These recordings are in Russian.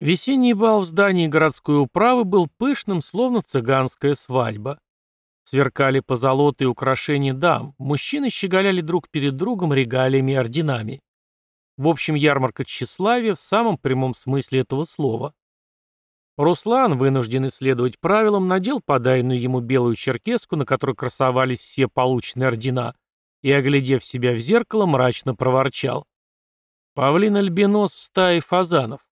Весенний бал в здании городской управы был пышным, словно цыганская свадьба. Сверкали позолоты и украшения дам, мужчины щеголяли друг перед другом регалиями и орденами. В общем, ярмарка тщеславия в самом прямом смысле этого слова. Руслан, вынужденный следовать правилам, надел подаренную ему белую черкеску, на которой красовались все полученные ордена, и, оглядев себя в зеркало, мрачно проворчал. Павлин-альбинос в стае фазанов.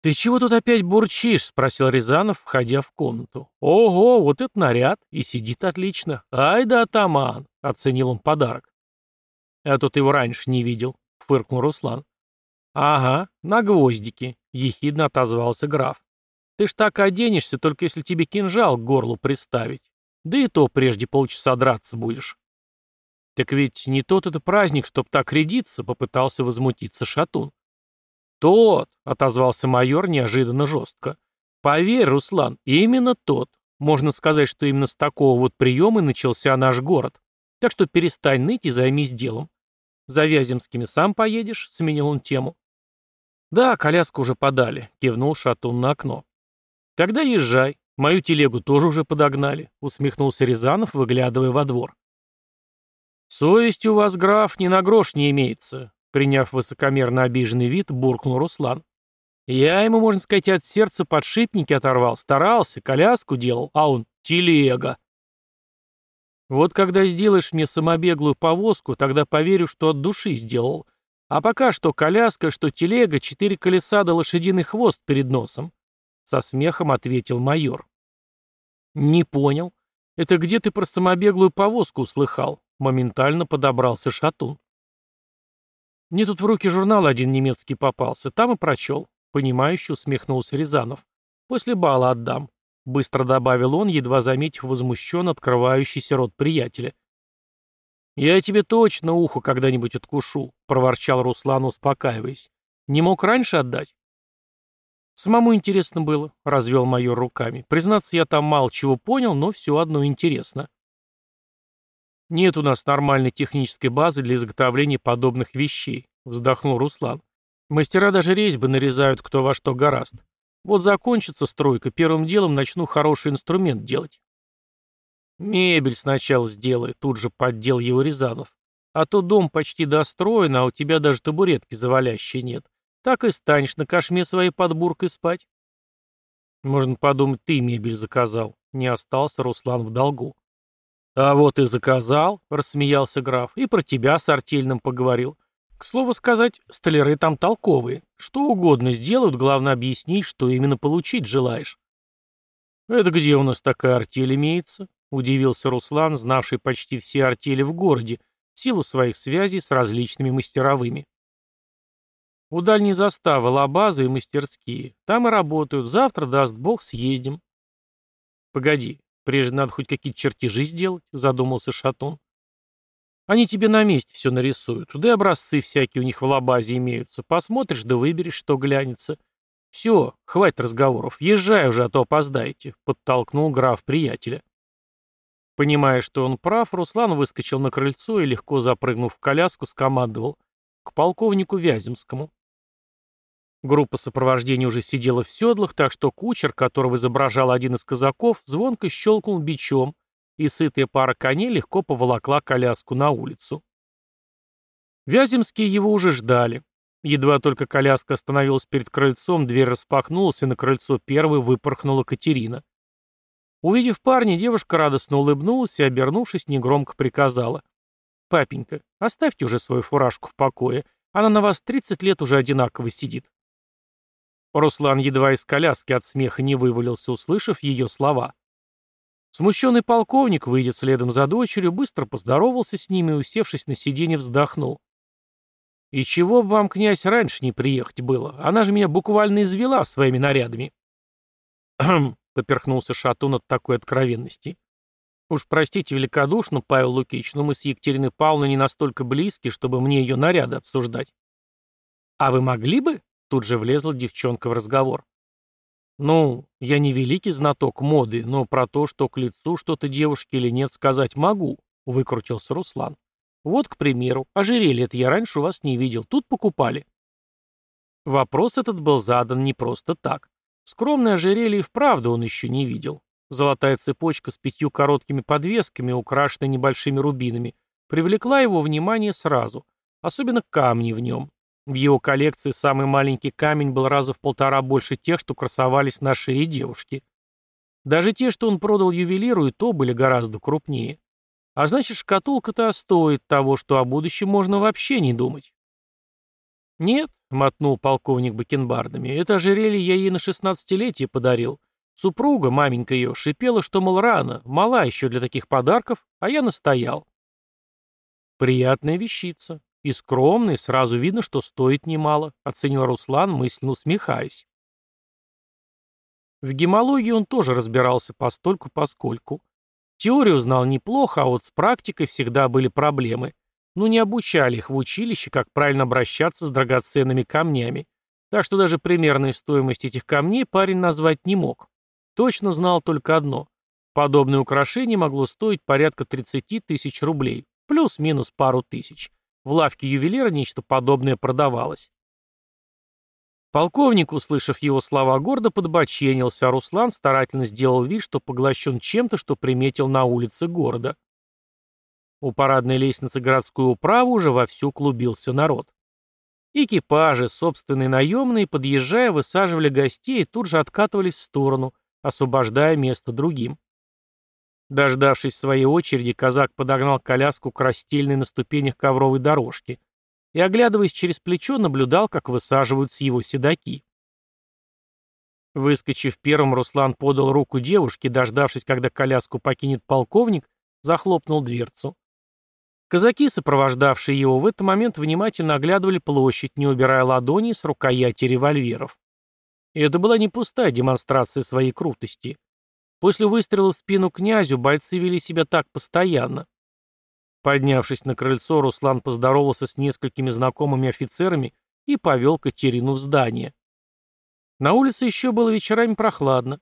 «Ты чего тут опять бурчишь?» — спросил Рязанов, входя в комнату. «Ого, вот это наряд! И сидит отлично! Ай да атаман!» — оценил он подарок. «А то ты его раньше не видел», — фыркнул Руслан. «Ага, на гвоздике», — ехидно отозвался граф. «Ты ж так оденешься, только если тебе кинжал к горлу приставить. Да и то прежде полчаса драться будешь». «Так ведь не тот это праздник, чтоб так рядиться», — попытался возмутиться Шатун. «Тот», — отозвался майор неожиданно жестко. «Поверь, Руслан, именно тот. Можно сказать, что именно с такого вот приема начался наш город. Так что перестань ныть и займись делом. За Вяземскими сам поедешь?» — сменил он тему. «Да, коляску уже подали», — кивнул Шатун на окно. «Тогда езжай. Мою телегу тоже уже подогнали», — усмехнулся Рязанов, выглядывая во двор. «Совесть у вас, граф, ни на грош не имеется. Приняв высокомерно обиженный вид, буркнул Руслан. Я ему, можно сказать, от сердца подшипники оторвал, старался, коляску делал, а он телега. Вот когда сделаешь мне самобеглую повозку, тогда поверю, что от души сделал. А пока что коляска, что телега, четыре колеса да лошадиный хвост перед носом. Со смехом ответил майор. Не понял. Это где ты про самобеглую повозку услыхал? Моментально подобрался шатун. Мне тут в руки журнал один немецкий попался, там и прочел. Понимающе усмехнулся Рязанов. После бала отдам. Быстро добавил он, едва заметив возмущенно открывающийся рот приятеля. «Я тебе точно ухо когда-нибудь откушу», — проворчал Руслан, успокаиваясь. «Не мог раньше отдать?» «Самому интересно было», — развел майор руками. «Признаться, я там мало чего понял, но все одно интересно». «Нет у нас нормальной технической базы для изготовления подобных вещей», — вздохнул Руслан. «Мастера даже резьбы нарезают кто во что гораст. Вот закончится стройка, первым делом начну хороший инструмент делать». «Мебель сначала сделай», — тут же поддел его Рязанов. «А то дом почти достроен, а у тебя даже табуретки завалящей нет. Так и станешь на кошме своей подбуркой спать». «Можно подумать, ты мебель заказал», — не остался Руслан в долгу. «А вот и заказал», — рассмеялся граф, — «и про тебя с артельным поговорил. К слову сказать, столяры там толковые. Что угодно сделают, главное объяснить, что именно получить желаешь». «Это где у нас такая артель имеется?» — удивился Руслан, знавший почти все артели в городе, в силу своих связей с различными мастеровыми. «У дальней заставы лабазы и мастерские. Там и работают. Завтра, даст бог, съездим». «Погоди, Прежде надо хоть какие-то чертежи сделать, задумался Шатун. Они тебе на месте все нарисуют. Да и образцы всякие у них в лабазе имеются. Посмотришь, да выберешь, что глянется. Все, хватит разговоров. Езжай уже, а то опоздаете, подтолкнул граф приятеля. Понимая, что он прав, Руслан выскочил на крыльцо и, легко запрыгнув в коляску, скомандовал к полковнику Вяземскому. Группа сопровождения уже сидела в седлах, так что кучер, которого изображал один из казаков, звонко щелкнул бичом, и сытая пара коней легко поволокла коляску на улицу. Вяземские его уже ждали. Едва только коляска остановилась перед крыльцом, дверь распахнулась, и на крыльцо первой выпорхнула Катерина. Увидев парня, девушка радостно улыбнулась и, обернувшись, негромко приказала. «Папенька, оставьте уже свою фуражку в покое. Она на вас тридцать лет уже одинаково сидит». Руслан едва из коляски от смеха не вывалился, услышав ее слова. Смущенный полковник, выйдя следом за дочерью, быстро поздоровался с ними и, усевшись на сиденье, вздохнул. «И чего бы вам, князь, раньше не приехать было? Она же меня буквально извела своими нарядами». «Хм», — поперхнулся Шатун от такой откровенности. «Уж простите великодушно, Павел Лукич, но мы с Екатериной Павловной не настолько близки, чтобы мне ее наряды обсуждать». «А вы могли бы?» Тут же влезла девчонка в разговор. «Ну, я не великий знаток моды, но про то, что к лицу что-то девушке или нет, сказать могу», — выкрутился Руслан. «Вот, к примеру, ожерелье это я раньше у вас не видел, тут покупали». Вопрос этот был задан не просто так. Скромное ожерелье и вправду он еще не видел. Золотая цепочка с пятью короткими подвесками, украшенная небольшими рубинами, привлекла его внимание сразу, особенно камни в нем. В его коллекции самый маленький камень был раза в полтора больше тех, что красовались на шее девушки. Даже те, что он продал ювелиру, и то были гораздо крупнее. А значит, шкатулка-то стоит того, что о будущем можно вообще не думать. «Нет», — мотнул полковник бакенбардами, — «это ожерелье я ей на шестнадцатилетие подарил. Супруга, маменька ее, шипела, что, мол, рано, мала еще для таких подарков, а я настоял». «Приятная вещица. И скромный, сразу видно, что стоит немало», — оценил Руслан, мысленно усмехаясь. В гемологии он тоже разбирался постольку-поскольку. Теорию знал неплохо, а вот с практикой всегда были проблемы — ну не обучали их в училище, как правильно обращаться с драгоценными камнями. Так что даже примерной стоимость этих камней парень назвать не мог. Точно знал только одно. Подобное украшение могло стоить порядка 30 тысяч рублей, плюс-минус пару тысяч. В лавке ювелира нечто подобное продавалось. Полковник, услышав его слова, гордо подбоченился, а Руслан старательно сделал вид, что поглощен чем-то, что приметил на улице города. У парадной лестницы городской управы уже вовсю клубился народ. Экипажи, собственные наемные, подъезжая, высаживали гостей и тут же откатывались в сторону, освобождая место другим. Дождавшись своей очереди, казак подогнал коляску к растельной на ступенях ковровой дорожки и, оглядываясь через плечо, наблюдал, как высаживаются его седаки. Выскочив первым, Руслан подал руку девушке, дождавшись, когда коляску покинет полковник, захлопнул дверцу. Казаки, сопровождавшие его, в этот момент внимательно оглядывали площадь, не убирая ладони с рукояти револьверов. И это была не пустая демонстрация своей крутости. После выстрела в спину князю бойцы вели себя так постоянно. Поднявшись на крыльцо, Руслан поздоровался с несколькими знакомыми офицерами и повел Катерину в здание. На улице еще было вечерами прохладно.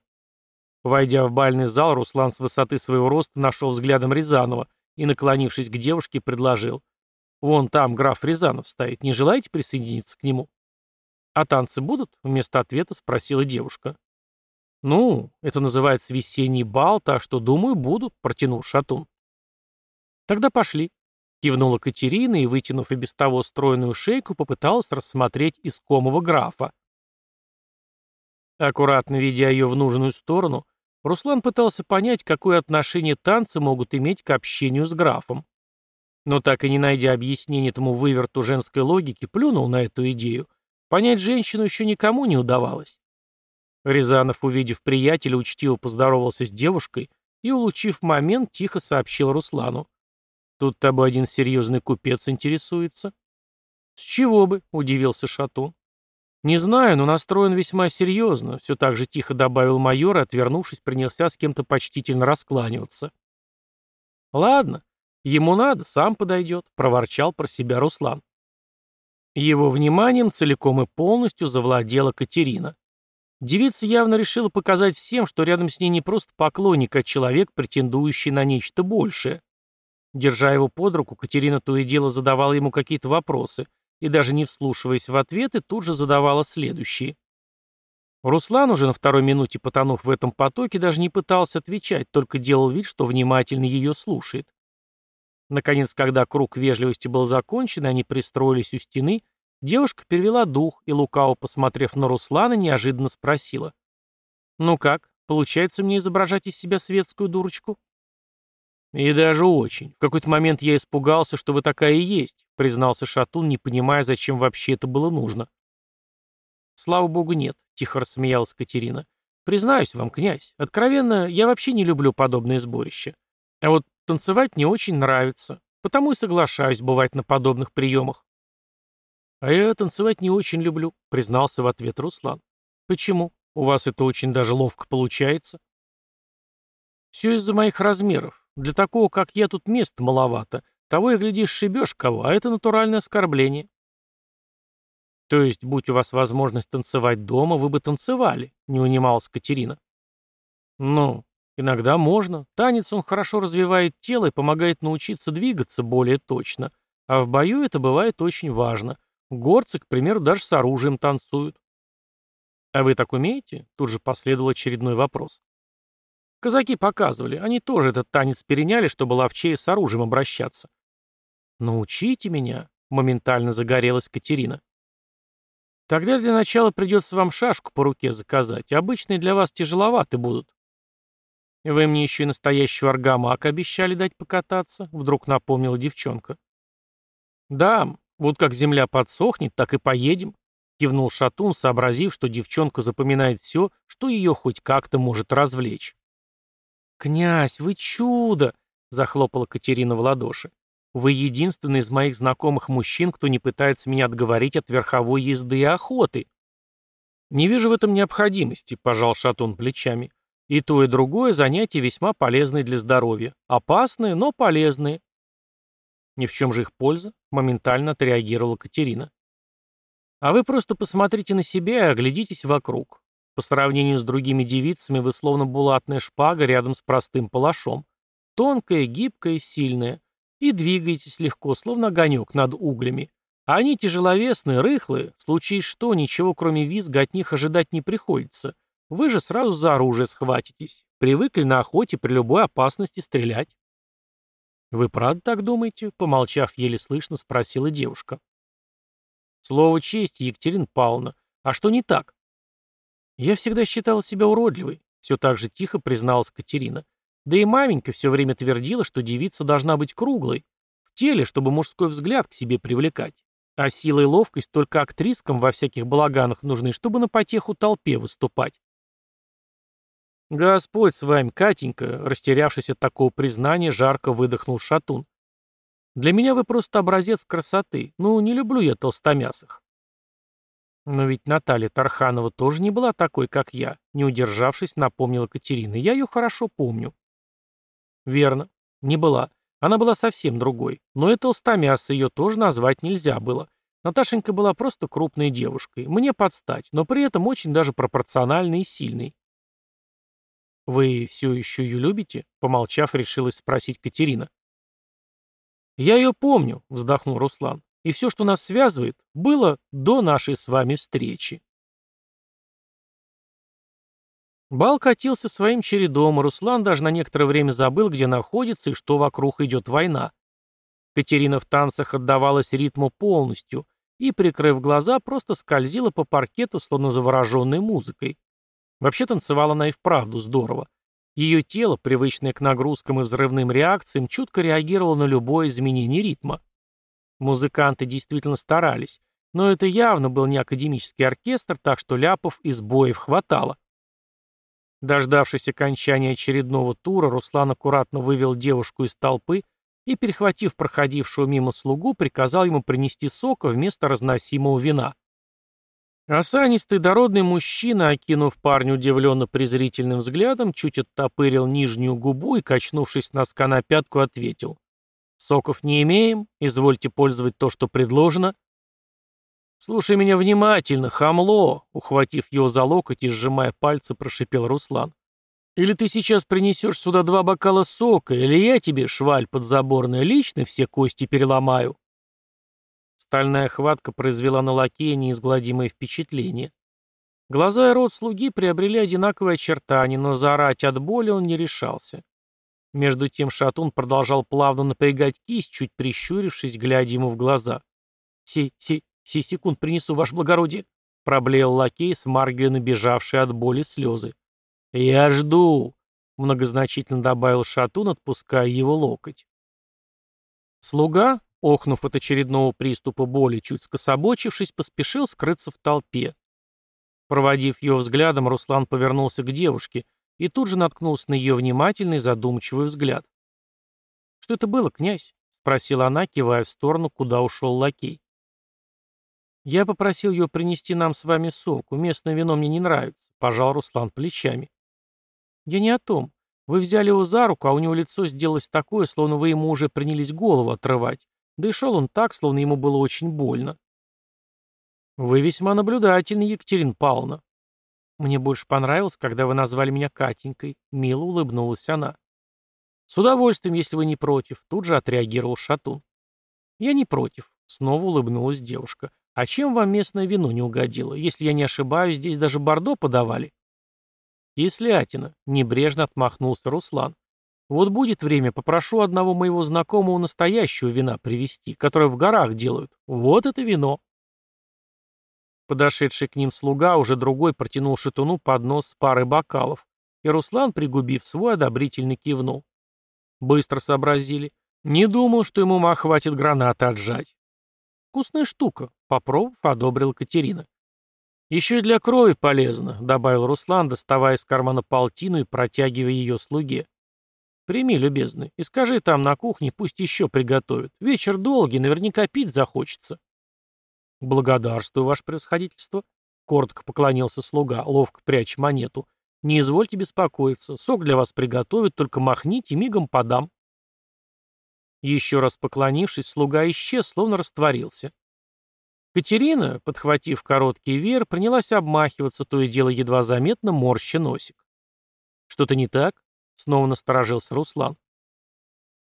Войдя в бальный зал, Руслан с высоты своего роста нашел взглядом Рязанова, и, наклонившись к девушке, предложил. «Вон там граф Рязанов стоит. Не желаете присоединиться к нему?» «А танцы будут?» — вместо ответа спросила девушка. «Ну, это называется весенний бал, так что, думаю, будут», — протянул Шатун. «Тогда пошли», — кивнула Катерина и, вытянув и без того стройную шейку, попыталась рассмотреть искомого графа. Аккуратно ведя ее в нужную сторону, Руслан пытался понять, какое отношение танцы могут иметь к общению с графом. Но так и не найдя объяснения этому выверту женской логики, плюнул на эту идею. Понять женщину еще никому не удавалось. Рязанов, увидев приятеля, учтиво поздоровался с девушкой и, улучив момент, тихо сообщил Руслану. «Тут тобой один серьезный купец интересуется». «С чего бы?» — удивился Шатун. «Не знаю, но настроен весьма серьезно», — все так же тихо добавил майор и, отвернувшись, принялся с кем-то почтительно раскланиваться. «Ладно, ему надо, сам подойдет», — проворчал про себя Руслан. Его вниманием целиком и полностью завладела Катерина. Девица явно решила показать всем, что рядом с ней не просто поклонник, а человек, претендующий на нечто большее. Держа его под руку, Катерина то и дело задавала ему какие-то вопросы, и даже не вслушиваясь в ответы, тут же задавала следующие. Руслан, уже на второй минуте потонув в этом потоке, даже не пытался отвечать, только делал вид, что внимательно ее слушает. Наконец, когда круг вежливости был закончен, они пристроились у стены, девушка перевела дух и, лукаво посмотрев на Руслана, неожиданно спросила. «Ну как, получается мне изображать из себя светскую дурочку?» «И даже очень. В какой-то момент я испугался, что вы такая и есть», — признался Шатун, не понимая, зачем вообще это было нужно. «Слава богу, нет», — тихо рассмеялась Катерина. «Признаюсь вам, князь, откровенно, я вообще не люблю подобные сборища. А вот танцевать мне очень нравится, потому и соглашаюсь бывать на подобных приемах». «А я танцевать не очень люблю», — признался в ответ Руслан. «Почему? У вас это очень даже ловко получается». «Все из-за моих размеров. Для такого, как я, тут мест маловато. Того и глядишь, шибешь кого, а это натуральное оскорбление. То есть, будь у вас возможность танцевать дома, вы бы танцевали, не унималась Катерина. Ну, иногда можно. Танец, он хорошо развивает тело и помогает научиться двигаться более точно. А в бою это бывает очень важно. Горцы, к примеру, даже с оружием танцуют. «А вы так умеете?» Тут же последовал очередной вопрос. Казаки показывали, они тоже этот танец переняли, чтобы ловчее с оружием обращаться. «Научите меня», — моментально загорелась Катерина. «Тогда для начала придется вам шашку по руке заказать, обычные для вас тяжеловаты будут». «Вы мне еще и настоящего аргамак обещали дать покататься», — вдруг напомнила девчонка. «Да, вот как земля подсохнет, так и поедем», — кивнул Шатун, сообразив, что девчонка запоминает все, что ее хоть как-то может развлечь. «Князь, вы чудо!» — захлопала Катерина в ладоши. «Вы единственный из моих знакомых мужчин, кто не пытается меня отговорить от верховой езды и охоты». «Не вижу в этом необходимости», — пожал Шатун плечами. «И то, и другое занятие весьма полезное для здоровья. Опасные, но полезные». «Ни в чем же их польза?» — моментально отреагировала Катерина. «А вы просто посмотрите на себя и оглядитесь вокруг. По сравнению с другими девицами вы словно булатная шпага рядом с простым палашом. Тонкая, гибкая, сильная. И двигаетесь легко, словно огонек над углями. А они тяжеловесные, рыхлые. Случись что, ничего кроме визга от них ожидать не приходится. Вы же сразу за оружие схватитесь. Привыкли на охоте при любой опасности стрелять. «Вы правда так думаете?» — помолчав, еле слышно спросила девушка. «Слово чести, Екатерина Павловна. А что не так?» «Я всегда считала себя уродливой», — все так же тихо призналась Катерина. «Да и маменька все время твердила, что девица должна быть круглой, в теле, чтобы мужской взгляд к себе привлекать. А сила и ловкость только актрискам во всяких балаганах нужны, чтобы на потеху толпе выступать». «Господь с вами, Катенька!» Растерявшись от такого признания, жарко выдохнул Шатун. «Для меня вы просто образец красоты. Ну, не люблю я толстомясых». Но ведь Наталья Тарханова тоже не была такой, как я, не удержавшись, напомнила Катерина. Я ее хорошо помню. Верно, не была. Она была совсем другой. Но и толстомяса ее тоже назвать нельзя было. Наташенька была просто крупной девушкой. Мне подстать, но при этом очень даже пропорциональной и сильной. «Вы все еще ее любите?» Помолчав, решилась спросить Катерина. «Я ее помню», — вздохнул Руслан и все, что нас связывает, было до нашей с вами встречи. Бал катился своим чередом, и Руслан даже на некоторое время забыл, где находится и что вокруг идет война. Катерина в танцах отдавалась ритму полностью и, прикрыв глаза, просто скользила по паркету, словно завороженной музыкой. Вообще танцевала она и вправду здорово. Ее тело, привычное к нагрузкам и взрывным реакциям, чутко реагировало на любое изменение ритма. Музыканты действительно старались, но это явно был не академический оркестр, так что ляпов и сбоев хватало. Дождавшись окончания очередного тура, Руслан аккуратно вывел девушку из толпы и, перехватив проходившего мимо слугу, приказал ему принести сока вместо разносимого вина. Осанистый дородный мужчина, окинув парня удивленно-презрительным взглядом, чуть оттопырил нижнюю губу и, качнувшись на пятку, ответил. Соков не имеем, извольте пользовать то, что предложено. Слушай меня внимательно, хамло, ухватив его за локоть и сжимая пальцы, прошипел Руслан. Или ты сейчас принесешь сюда два бокала сока, или я тебе, шваль подзаборная, лично все кости переломаю. Стальная хватка произвела на лакея неизгладимое впечатление. Глаза и рот слуги приобрели одинаковые очертания, но заорать от боли он не решался. Между тем шатун продолжал плавно напрягать кисть, чуть прищурившись, глядя ему в глаза. «Сей, сей, сей секунд принесу, ваше благородие», — проблеял лакей, смаргивая набежавшие от боли слезы. «Я жду», — многозначительно добавил шатун, отпуская его локоть. Слуга, охнув от очередного приступа боли, чуть скособочившись, поспешил скрыться в толпе. Проводив ее взглядом, Руслан повернулся к девушке — и тут же наткнулся на ее внимательный задумчивый взгляд. «Что это было, князь?» — спросила она, кивая в сторону, куда ушел лакей. «Я попросил ее принести нам с вами сок. Местное вино мне не нравится», — пожал Руслан плечами. «Я не о том. Вы взяли его за руку, а у него лицо сделалось такое, словно вы ему уже принялись голову отрывать. Шел он так, словно ему было очень больно». «Вы весьма наблюдательны, Екатерина Павловна», «Мне больше понравилось, когда вы назвали меня Катенькой», — мило улыбнулась она. «С удовольствием, если вы не против», — тут же отреагировал Шатун. «Я не против», — снова улыбнулась девушка. А чем вам местное вино не угодило? Если я не ошибаюсь, здесь даже бордо подавали. Кислятина, небрежно отмахнулся Руслан. Вот будет время, попрошу одного моего знакомого настоящего вина привезти, которое в горах делают. Вот это вино. Подошедший к ним слуга, уже другой, протянул шатуну поднос с парой бокалов, и Руслан, пригубив свой, одобрительно кивнул. Быстро сообразили. Не думал, что ему ума хватит гранаты отжать. Вкусная штука, попробовав, одобрил Катерина. Еще и для крови полезно, добавил Руслан, доставая из кармана полтину и протягивая ее слуге. Прими, любезный, и скажи там на кухне, пусть еще приготовят. Вечер долгий, наверняка пить захочется. Благодарствую, ваше превосходительство. Коротко поклонился слуга, ловко пряча монету. Не извольте беспокоиться, сок для вас приготовят, только махните, мигом подам. Еще раз поклонившись, слуга исчез, словно растворился. Катерина, подхватив короткий веер, принялась обмахиваться, то и дело едва заметно морща носик. «Что-то не так?» — снова насторожился Руслан.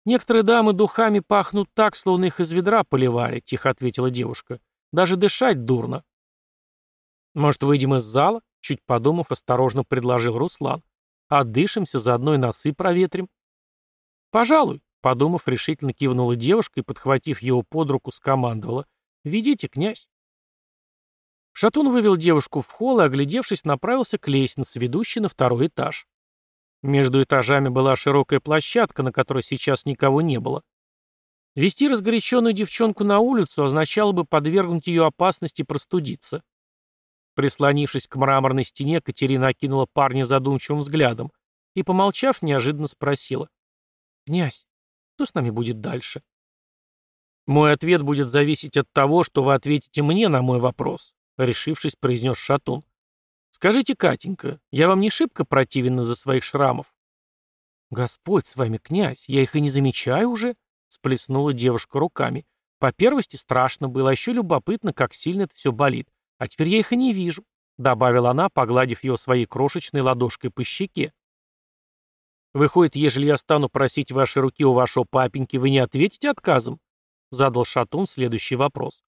«Некоторые дамы духами пахнут так, словно их из ведра поливали», — тихо ответила девушка. «Даже дышать дурно». «Может, выйдем из зала?» — чуть подумав, осторожно предложил Руслан. «Отдышимся, заодно и носы проветрим». «Пожалуй», Подумав, решительно кивнула девушка и, подхватив его под руку, скомандовала. «Ведите, князь». Шатун вывел девушку в холл и, оглядевшись, направился к лестнице, ведущей на второй этаж. Между этажами была широкая площадка, на которой сейчас никого не было. Вести разгоряченную девчонку на улицу означало бы подвергнуть ее опасности простудиться. Прислонившись к мраморной стене, Катерина окинула парня задумчивым взглядом и, помолчав, неожиданно спросила. «Князь, что с нами будет дальше? Мой ответ будет зависеть от того, что вы ответите мне на мой вопрос, решившись, произнес Шатун. Скажите, Катенька, я вам не шибко противен из-за своих шрамов? Господь с вами, князь, я их и не замечаю уже, сплеснула девушка руками. По первости страшно было, а еще любопытно, как сильно это все болит. А теперь я их и не вижу, добавила она, погладив его своей крошечной ладошкой по щеке. Выходит, ежели я стану просить ваши руки у вашего папеньки, вы не ответите отказом? Задал Шатун следующий вопрос.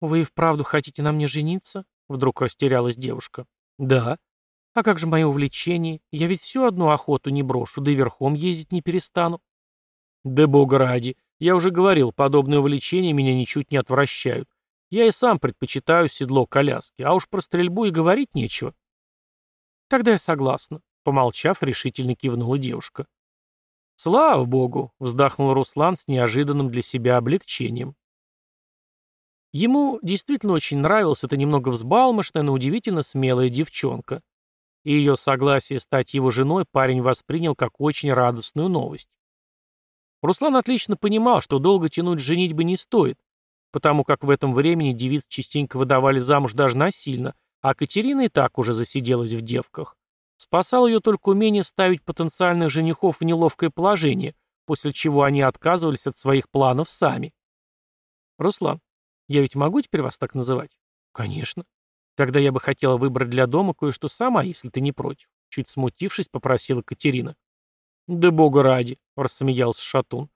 Вы и вправду хотите на мне жениться? Вдруг растерялась девушка. Да. А как же мое увлечение? Я ведь всю одну охоту не брошу, да и верхом ездить не перестану. Да бога ради. Я уже говорил, подобные увлечения меня ничуть не отвращают. Я и сам предпочитаю седло коляски, а уж про стрельбу и говорить нечего. Тогда я согласна. Помолчав, решительно кивнула девушка. «Слава богу!» — вздохнул Руслан с неожиданным для себя облегчением. Ему действительно очень нравилась эта немного взбалмошная, но удивительно смелая девчонка. И ее согласие стать его женой парень воспринял как очень радостную новость. Руслан отлично понимал, что долго тянуть женить бы не стоит, потому как в этом времени девиц частенько выдавали замуж даже насильно, а Катерина и так уже засиделась в девках. Спасал ее только умение ставить потенциальных женихов в неловкое положение, после чего они отказывались от своих планов сами. «Руслан, я ведь могу теперь вас так называть?» «Конечно. Тогда я бы хотела выбрать для дома кое-что сама, если ты не против», чуть смутившись, попросила Катерина. «Да бога ради», — рассмеялся Шатун.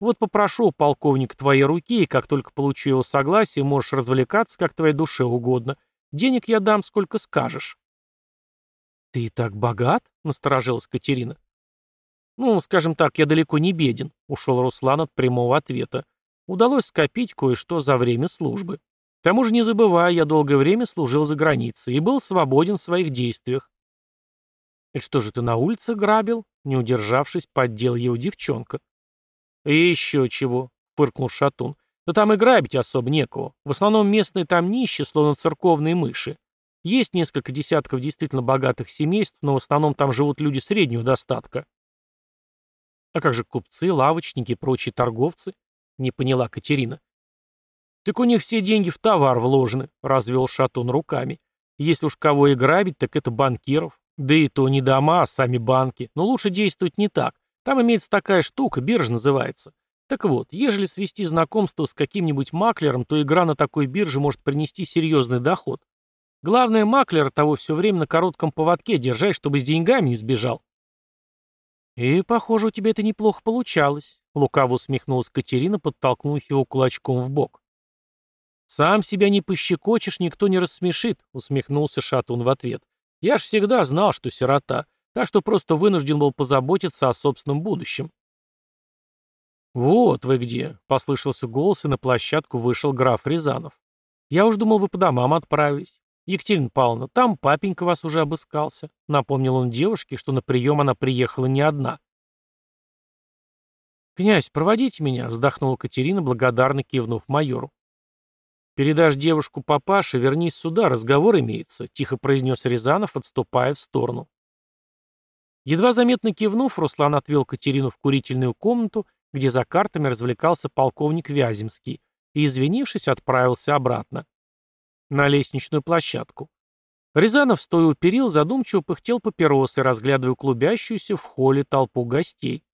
«Вот попрошу у полковника твоей руки, и как только получу его согласие, можешь развлекаться, как твоей душе угодно. Денег я дам, сколько скажешь». «Ты так богат?» — насторожилась Катерина. «Ну, скажем так, я далеко не беден», — ушел Руслан от прямого ответа. «Удалось скопить кое-что за время службы. К тому же не забывай, я долгое время служил за границей и был свободен в своих действиях». «И что же ты на улице грабил?» — не удержавшись, поддел его девчонка. «И еще чего», — фыркнул Шатун. «Да там и грабить особо некого. В основном местные там нищие, словно церковные мыши. Есть несколько десятков действительно богатых семейств, но в основном там живут люди среднего достатка. А как же купцы, лавочники и прочие торговцы? Не поняла Катерина. Так у них все деньги в товар вложены, развел Шатун руками. Если уж кого и грабить, так это банкиров. Да и то не дома, а сами банки. Но лучше действовать не так. Там имеется такая штука, биржа называется. Так вот, ежели свести знакомство с каким-нибудь маклером, то игра на такой бирже может принести серьезный доход. Главное, маклер того все время на коротком поводке держать, чтобы с деньгами не сбежал. «И, похоже, у тебя это неплохо получалось», — лукаво усмехнулась Катерина, подтолкнув его кулачком в бок. «Сам себя не пощекочешь, никто не рассмешит», — усмехнулся Шатун в ответ. «Я ж всегда знал, что сирота, так что просто вынужден был позаботиться о собственном будущем». «Вот вы где», — послышался голос, и на площадку вышел граф Рязанов. «Я уж думал, вы по домам отправились. Екатерина Павловна, там папенька вас уже обыскался», — напомнил он девушке, что на прием она приехала не одна. «Князь, проводите меня», — вздохнула Катерина, благодарно кивнув майору. «Передашь девушку папаше, вернись сюда, разговор имеется», — тихо произнес Рязанов, отступая в сторону. Едва заметно кивнув, Руслан отвел Катерину в курительную комнату, где за картами развлекался полковник Вяземский, и, извинившись, отправился обратно. На лестничную площадку. Рязанов, стоя у перил, задумчиво пыхтел папиросы, разглядывая клубящуюся в холле толпу гостей.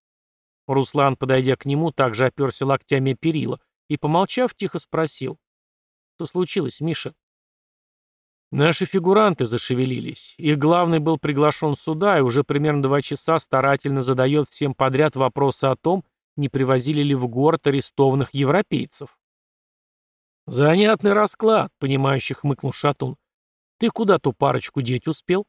Руслан, подойдя к нему, также оперся локтями перила и, помолчав, тихо спросил. «Что случилось, Миша?» Наши фигуранты зашевелились. Их главный был приглашен сюда и уже примерно два часа старательно задает всем подряд вопросы о том, не привозили ли в город арестованных европейцев. «Занятный расклад», — понимающий хмыкнул Шатун. «Ты куда ту парочку деть успел?»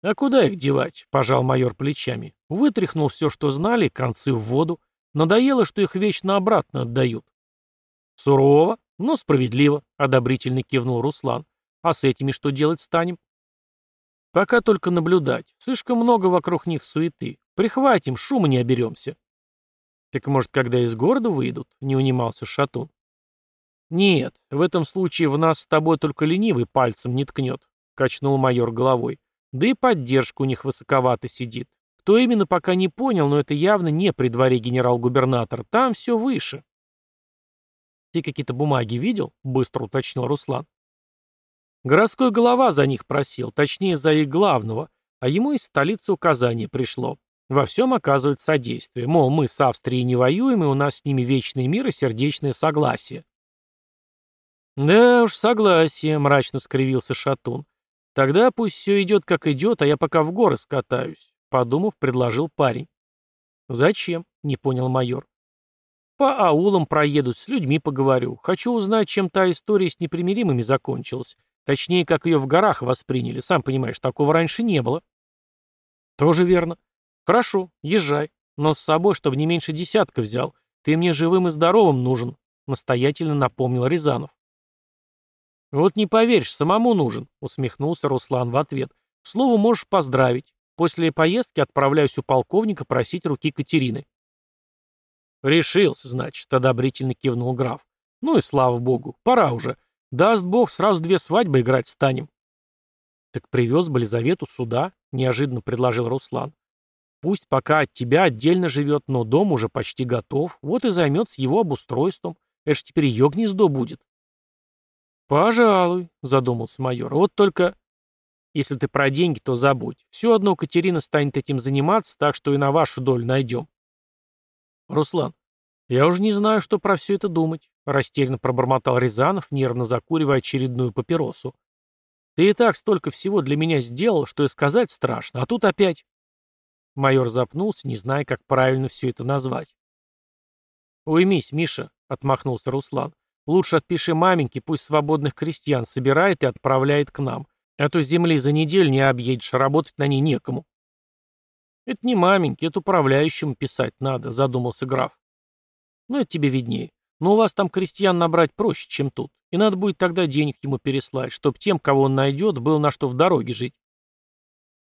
«А куда их девать?» — пожал майор плечами. Вытряхнул все, что знали, концы в воду. Надоело, что их вечно обратно отдают. «Сурово, но справедливо», — одобрительно кивнул Руслан. «А с этими что делать станем?» «Пока только наблюдать. Слишком много вокруг них суеты. Прихватим, шума не оберемся». «Так, может, когда из города выйдут?» — не унимался Шатун. «Нет, в этом случае в нас с тобой только ленивый пальцем не ткнет», — качнул майор головой. Да и поддержка у них высоковато сидит. Кто именно, пока не понял, но это явно не при дворе генерал-губернатор. Там все выше. «Ты какие-то бумаги видел?» — быстро уточнил Руслан. Городской голова за них просил, точнее, за их главного, а ему из столицы указание пришло. Во всем оказывает содействие. Мол, мы с Австрией не воюем, и у нас с ними вечный мир и сердечное согласие. «Да уж, согласие», — мрачно скривился Шатун. «Тогда пусть все идет как идет, а я пока в горы скатаюсь», — подумав, предложил парень. «Зачем?» — не понял майор. «По аулам проедут, с людьми поговорю. Хочу узнать, чем та история с непримиримыми закончилась. Точнее, как ее в горах восприняли. Сам понимаешь, такого раньше не было». «Тоже верно. Хорошо, езжай. Но с собой, чтобы не меньше десятка взял. Ты мне живым и здоровым нужен», — настоятельно напомнил Рязанов. «Вот не поверишь, самому нужен», — усмехнулся Руслан в ответ. «Слово можешь поздравить. После поездки отправляюсь у полковника просить руки Катерины». «Решился, значит», — одобрительно кивнул граф. «Ну и слава богу, пора уже. Даст бог, сразу две свадьбы играть станем». «Так привез бы Лизавету сюда», — неожиданно предложил Руслан. «Пусть пока от тебя отдельно живет, но дом уже почти готов. Вот и займется его обустройством. Это ж теперь ее гнездо будет». «Пожалуй», — задумался майор. «Вот только...» «Если ты про деньги, то забудь. Все одно Катерина станет этим заниматься, так что и на вашу долю найдем». «Руслан, я уже не знаю, что про все это думать», — растерянно пробормотал Рязанов, нервно закуривая очередную папиросу. «Ты и так столько всего для меня сделал, что и сказать страшно, а тут опять...» Майор запнулся, не зная, как правильно все это назвать. «Уймись, Миша», — отмахнулся Руслан. Лучше отпиши маменьке, пусть свободных крестьян собирает и отправляет к нам. А то земли за неделю не объедешь, а работать на ней некому. Это не маменьке, это управляющему писать надо, задумался граф. Ну, это тебе виднее. Но у вас там крестьян набрать проще, чем тут. И надо будет тогда денег ему переслать, чтоб тем, кого он найдет, было на что в дороге жить.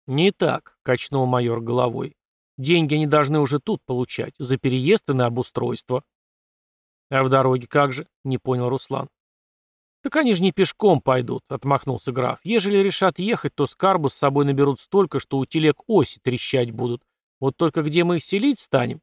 Не так, качнул майор головой. Деньги они должны уже тут получать, за переезд и на обустройство. «А в дороге как же?» — не понял Руслан. «Так они же не пешком пойдут», — отмахнулся граф. «Ежели решат ехать, то скарбу с собой наберут столько, что у телег оси трещать будут. Вот только где мы их селить станем?»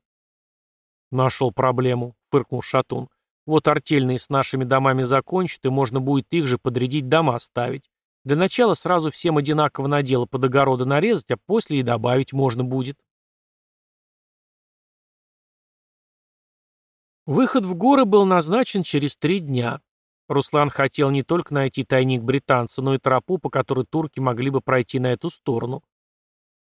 «Нашел проблему», — фыркнул Шатун. «Вот артельные с нашими домами закончат, и можно будет их же подрядить дома ставить. Для начала сразу всем одинаково на дело под огороды нарезать, а после и добавить можно будет». Выход в горы был назначен через три дня. Руслан хотел не только найти тайник британца, но и тропу, по которой турки могли бы пройти на эту сторону.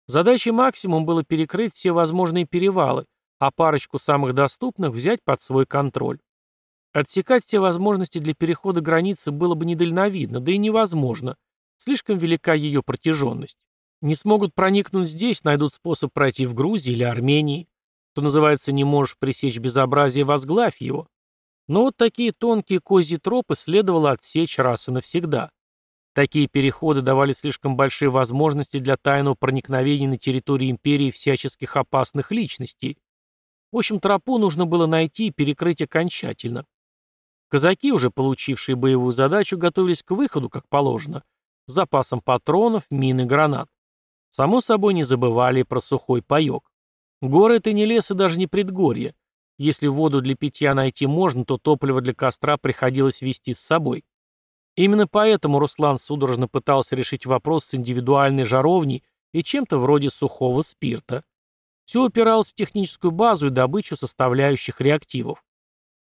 Задачей максимум было перекрыть все возможные перевалы, а парочку самых доступных взять под свой контроль. Отсекать все возможности для перехода границы было бы недальновидно, да и невозможно. Слишком велика ее протяженность. Не смогут проникнуть здесь, найдут способ пройти в Грузии или Армении. Что называется, не можешь пресечь безобразие, возглавь его. Но вот такие тонкие козьи тропы следовало отсечь раз и навсегда. Такие переходы давали слишком большие возможности для тайного проникновения на территорию империи всяческих опасных личностей. В общем, тропу нужно было найти и перекрыть окончательно. Казаки, уже получившие боевую задачу, готовились к выходу, как положено, с запасом патронов, мин и гранат. Само собой, не забывали про сухой паек. Горы — это не лес и даже не предгорье. Если воду для питья найти можно, то топливо для костра приходилось вести с собой. Именно поэтому Руслан судорожно пытался решить вопрос с индивидуальной жаровней и чем-то вроде сухого спирта. Все упиралось в техническую базу и добычу составляющих реактивов.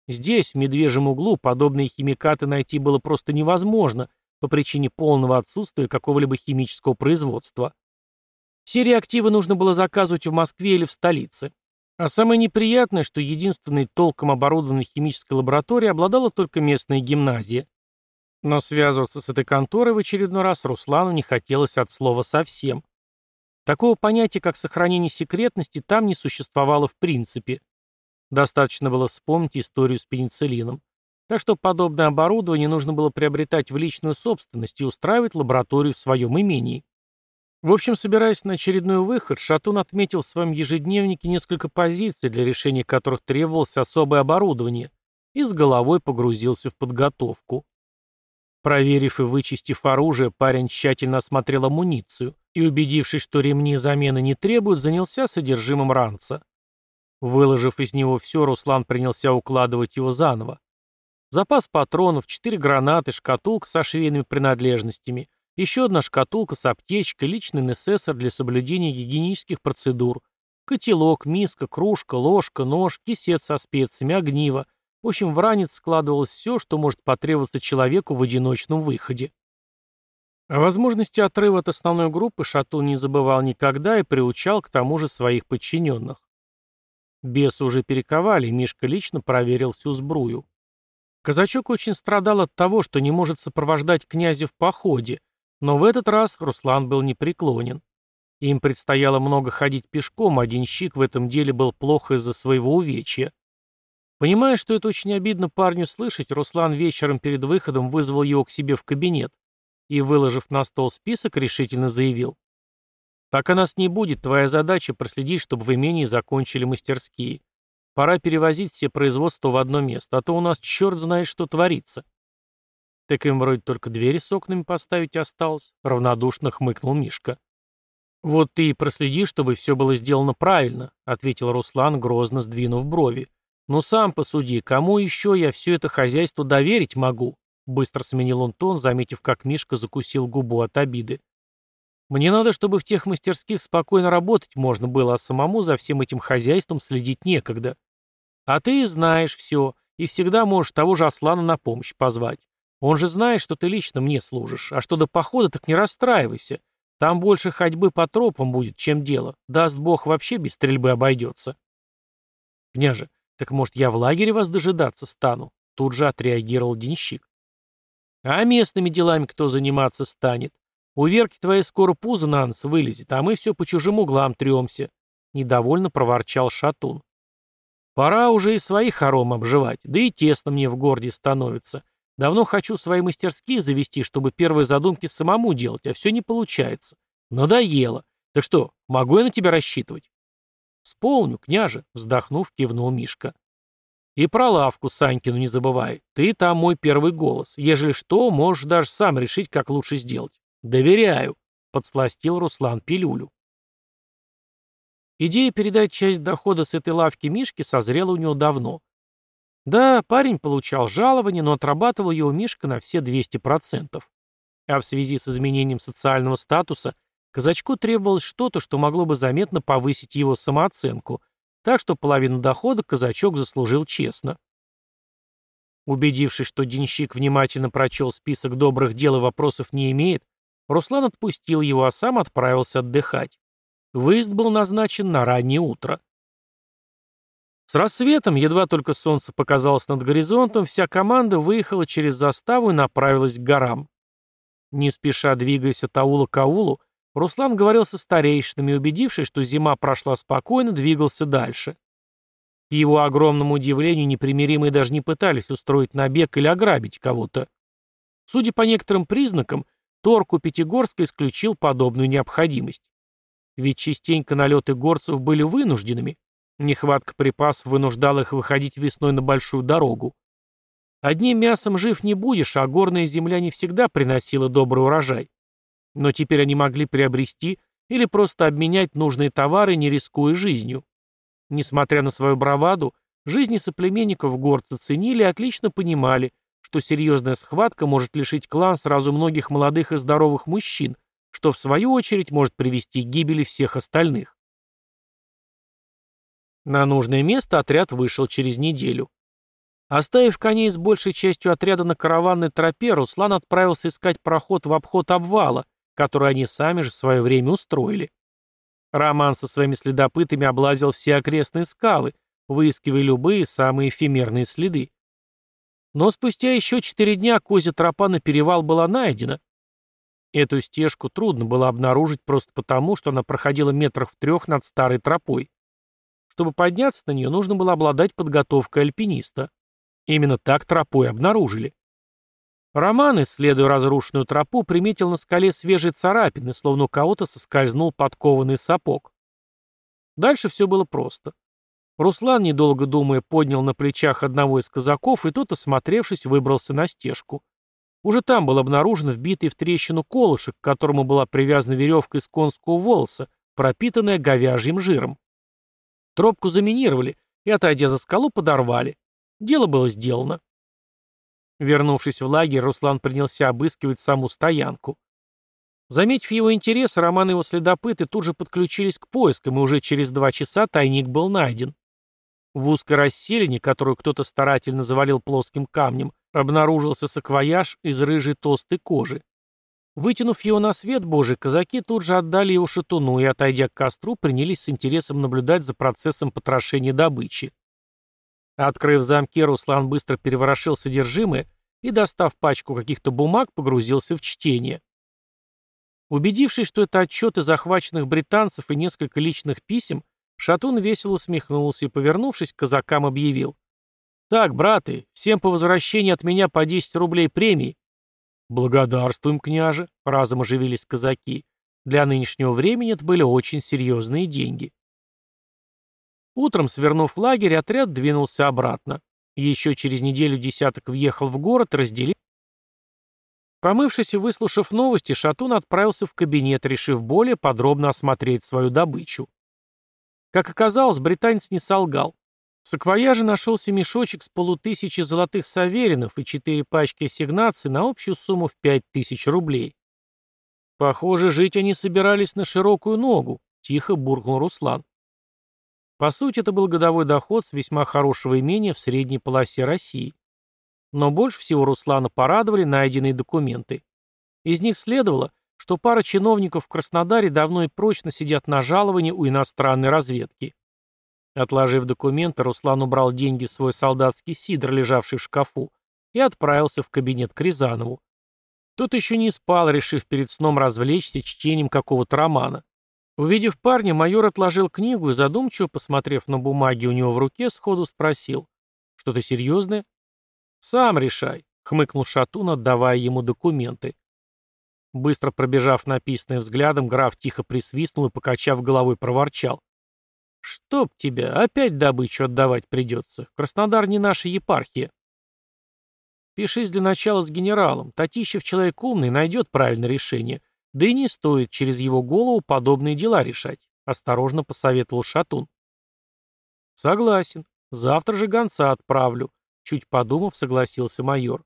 Здесь, в медвежьем углу, подобные химикаты найти было просто невозможно по причине полного отсутствия какого-либо химического производства. Все реактивы нужно было заказывать в Москве или в столице. А самое неприятное, что единственной толком оборудованной химической лабораторией обладала только местная гимназия. Но связываться с этой конторой в очередной раз Руслану не хотелось от слова совсем. Такого понятия, как сохранение секретности, там не существовало в принципе. Достаточно было вспомнить историю с пенициллином. Так что подобное оборудование нужно было приобретать в личную собственность и устраивать лабораторию в своем имении. В общем, собираясь на очередной выход, Шатун отметил в своем ежедневнике несколько позиций, для решения которых требовалось особое оборудование, и с головой погрузился в подготовку. Проверив и вычистив оружие, парень тщательно осмотрел амуницию и, убедившись, что ремни замены не требуют, занялся содержимым ранца. Выложив из него все, Руслан принялся укладывать его заново. Запас патронов, четыре гранаты, шкатулка со швейными принадлежностями, еще одна шкатулка с аптечкой, личный НССР для соблюдения гигиенических процедур, котелок, миска, кружка, ложка, нож, кисет со специями, огниво. В общем, в ранец складывалось все, что может потребоваться человеку в одиночном выходе. О возможности отрыва от основной группы Шатун не забывал никогда и приучал к тому же своих подчиненных. Бесы уже перековали, Мишка лично проверил всю сбрую. Казачок очень страдал от того, что не может сопровождать князя в походе, но в этот раз Руслан был непреклонен. Им предстояло много ходить пешком, а денщик в этом деле был плохо из-за своего увечья. Понимая, что это очень обидно парню слышать, Руслан вечером перед выходом вызвал его к себе в кабинет и, выложив на стол список, решительно заявил. «Пока нас не будет, твоя задача проследить, чтобы в имении закончили мастерские. Пора перевозить все производства в одно место, а то у нас черт знает, что творится». «Так им вроде только двери с окнами поставить осталось», — равнодушно хмыкнул Мишка. «Вот ты и проследи, чтобы все было сделано правильно», — ответил Руслан, грозно сдвинув брови. «Ну сам посуди, кому еще я все это хозяйство доверить могу?» Быстро сменил он тон, заметив, как Мишка закусил губу от обиды. «Мне надо, чтобы в тех мастерских спокойно работать можно было, а самому за всем этим хозяйством следить некогда. А ты знаешь все, и всегда можешь того же Аслана на помощь позвать. Он же знает, что ты лично мне служишь. А что до похода, так не расстраивайся. Там больше ходьбы по тропам будет, чем дело. Даст бог, вообще без стрельбы обойдется. Княже, так может я в лагере вас дожидаться стану? Тут же отреагировал денщик. А местными делами кто заниматься станет? У Верки твоей скоро пузо на нос вылезет, а мы все по чужим углам тремся. Недовольно проворчал Шатун. Пора уже и своих хором обживать, да и тесно мне в городе становится. Давно хочу свои мастерские завести, чтобы первые задумки самому делать, а все не получается. Надоело. Так что, могу я на тебя рассчитывать? Сполню, княже, вздохнув, кивнул Мишка. И про лавку Санькину не забывай. Ты там мой первый голос. Ежели что, можешь даже сам решить, как лучше сделать. Доверяю, подсластил Руслан пилюлю. Идея передать часть дохода с этой лавки Мишке созрела у него давно. Да, парень получал жалование, но отрабатывал его Мишка на все 200%. А в связи с изменением социального статуса казачку требовалось что-то, что могло бы заметно повысить его самооценку, так что половину дохода казачок заслужил честно. Убедившись, что денщик внимательно прочел список добрых дел и вопросов не имеет, Руслан отпустил его, а сам отправился отдыхать. Выезд был назначен на раннее утро. С рассветом, едва только солнце показалось над горизонтом, вся команда выехала через заставу и направилась к горам. Не спеша двигаясь от аула к аулу, Руслан говорил со старейшинами, убедившись, что зима прошла спокойно, двигался дальше. К его огромному удивлению, непримиримые даже не пытались устроить набег или ограбить кого-то. Судя по некоторым признакам, Торг у Пятигорска исключил подобную необходимость. Ведь частенько налеты горцев были вынужденными, Нехватка припасов вынуждала их выходить весной на большую дорогу. Одним мясом жив не будешь, а горная земля не всегда приносила добрый урожай. Но теперь они могли приобрести или просто обменять нужные товары, не рискуя жизнью. Несмотря на свою браваду, жизни соплеменников горцы ценили и отлично понимали, что серьезная схватка может лишить клан сразу многих молодых и здоровых мужчин, что в свою очередь может привести к гибели всех остальных. На нужное место отряд вышел через неделю. Оставив коней с большей частью отряда на караванной тропе, Руслан отправился искать проход в обход обвала, который они сами же в свое время устроили. Роман со своими следопытами облазил все окрестные скалы, выискивая любые самые эфемерные следы. Но спустя еще четыре дня козья тропа на перевал была найдена. Эту стежку трудно было обнаружить просто потому, что она проходила метрах в трех над старой тропой. Чтобы подняться на нее, нужно было обладать подготовкой альпиниста. Именно так тропой обнаружили. Роман, исследуя разрушенную тропу, приметил на скале свежие царапины, словно у кого-то соскользнул подкованный сапог. Дальше все было просто. Руслан, недолго думая, поднял на плечах одного из казаков, и тот, осмотревшись, выбрался на стежку. Уже там был обнаружен вбитый в трещину колышек, к которому была привязана веревка из конского волоса, пропитанная говяжьим жиром. Тропку заминировали и, отойдя за скалу, подорвали. Дело было сделано. Вернувшись в лагерь, Руслан принялся обыскивать саму стоянку. Заметив его интерес, Роман и его следопыты тут же подключились к поискам, и уже через два часа тайник был найден. В узкой расселине, которую кто-то старательно завалил плоским камнем, обнаружился саквояж из рыжей толстой кожи. Вытянув его на свет божий, казаки тут же отдали его шатуну и, отойдя к костру, принялись с интересом наблюдать за процессом потрошения добычи. Открыв замки, Руслан быстро переворошил содержимое и, достав пачку каких-то бумаг, погрузился в чтение. Убедившись, что это отчеты захваченных британцев и несколько личных писем, Шатун весело усмехнулся и, повернувшись, к казакам объявил. «Так, браты, всем по возвращении от меня по 10 рублей премии. «Благодарствуем, княже», — разом оживились казаки. Для нынешнего времени это были очень серьезные деньги. Утром, свернув лагерь, отряд двинулся обратно. Еще через неделю десяток въехал в город разделил. Помывшись и выслушав новости, Шатун отправился в кабинет, решив более подробно осмотреть свою добычу. Как оказалось, британец не солгал. В саквояже нашелся мешочек с полутысячи золотых саверинов и четыре пачки ассигнаций на общую сумму в пять тысяч рублей. Похоже, жить они собирались на широкую ногу, тихо буркнул Руслан. По сути, это был годовой доход с весьма хорошего имения в средней полосе России. Но больше всего Руслана порадовали найденные документы. Из них следовало, что пара чиновников в Краснодаре давно и прочно сидят на жаловании у иностранной разведки. Отложив документы, Руслан убрал деньги в свой солдатский сидр, лежавший в шкафу, и отправился в кабинет к Рязанову. Тот еще не спал, решив перед сном развлечься чтением какого-то романа. Увидев парня, майор отложил книгу и, задумчиво, посмотрев на бумаги у него в руке, сходу спросил. «Что-то серьезное?» «Сам решай», — хмыкнул Шатун, отдавая ему документы. Быстро пробежав написанное взглядом, граф тихо присвистнул и, покачав головой, проворчал. «Чтоб тебя, опять добычу отдавать придется. Краснодар не наша епархия». «Пишись для начала с генералом. Татищев человек умный, найдет правильное решение. Да и не стоит через его голову подобные дела решать», — осторожно посоветовал Шатун. «Согласен. Завтра же гонца отправлю», — чуть подумав, согласился майор.